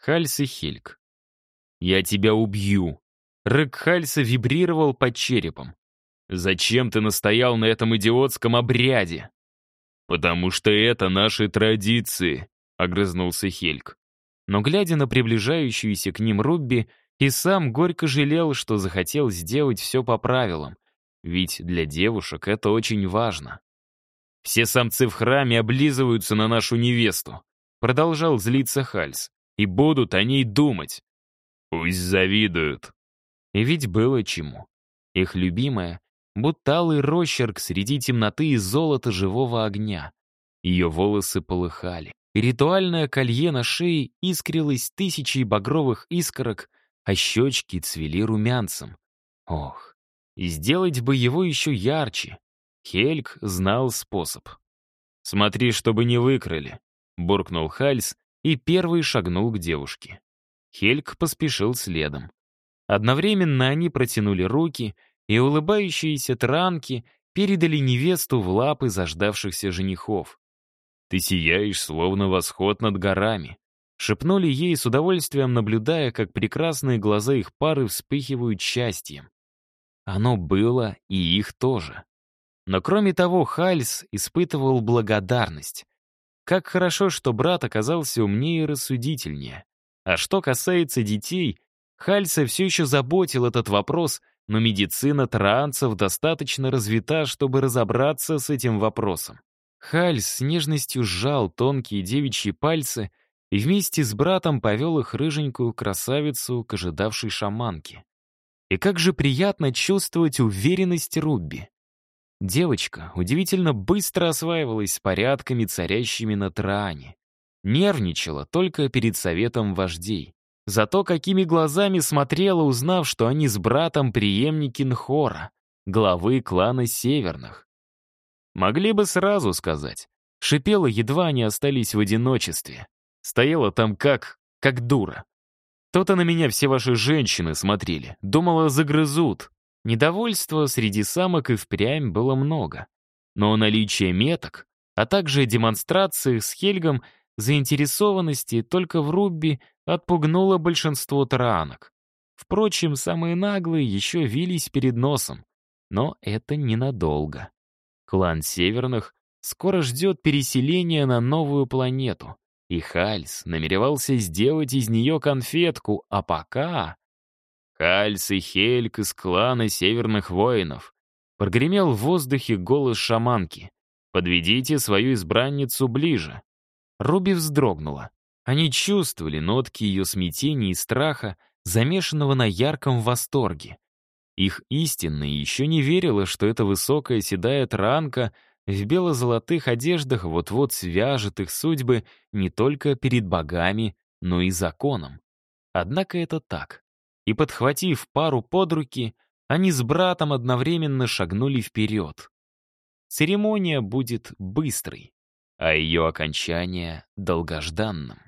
Хальс и Хельк. «Я тебя убью!» Рык Хальса вибрировал под черепом. «Зачем ты настоял на этом идиотском обряде?» «Потому что это наши традиции», — огрызнулся Хельк. Но, глядя на приближающуюся к ним Рубби, и сам горько жалел, что захотел сделать все по правилам, ведь для девушек это очень важно. «Все самцы в храме облизываются на нашу невесту», — продолжал злиться Хальс, «и будут о ней думать». «Пусть завидуют», и ведь было чему. Их любимая, будто алый росчерк среди темноты и золота живого огня. Ее волосы полыхали. Ритуальное колье на шее искрилось тысячей багровых искорок, а щечки цвели румянцем. Ох, и сделать бы его еще ярче. Хельк знал способ. «Смотри, чтобы не выкрали», — буркнул Хальс и первый шагнул к девушке. Хельк поспешил следом. Одновременно они протянули руки, и улыбающиеся транки передали невесту в лапы заждавшихся женихов. «Ты сияешь, словно восход над горами», — шепнули ей с удовольствием, наблюдая, как прекрасные глаза их пары вспыхивают счастьем. Оно было и их тоже. Но кроме того, Хальс испытывал благодарность. Как хорошо, что брат оказался умнее и рассудительнее. А что касается детей, Хальса все еще заботил этот вопрос, но медицина транцев достаточно развита, чтобы разобраться с этим вопросом. Хальс с нежностью сжал тонкие девичьи пальцы и вместе с братом повел их рыженькую красавицу к ожидавшей шаманке. И как же приятно чувствовать уверенность Рубби. Девочка удивительно быстро осваивалась с порядками, царящими на Траане. Нервничала только перед советом вождей. Зато какими глазами смотрела, узнав, что они с братом преемники Нхора, главы клана Северных. Могли бы сразу сказать. Шипела, едва они остались в одиночестве. Стояла там как... как дура. То-то на меня все ваши женщины смотрели. Думала, загрызут. Недовольства среди самок и впрямь было много. Но наличие меток, а также демонстрации с Хельгом заинтересованности только в Рубби отпугнуло большинство таранок. Впрочем, самые наглые еще вились перед носом. Но это ненадолго. Клан Северных скоро ждет переселения на новую планету. И Хальс намеревался сделать из нее конфетку, а пока... Хальс и Хельк из клана Северных Воинов. Прогремел в воздухе голос шаманки. «Подведите свою избранницу ближе». Руби вздрогнула. Они чувствовали нотки ее смятения и страха, замешанного на ярком восторге. Их истинная еще не верила, что эта высокая седая транка в бело-золотых одеждах вот-вот свяжет их судьбы не только перед богами, но и законом. Однако это так. И, подхватив пару под руки, они с братом одновременно шагнули вперед. Церемония будет быстрой, а ее окончание — долгожданным.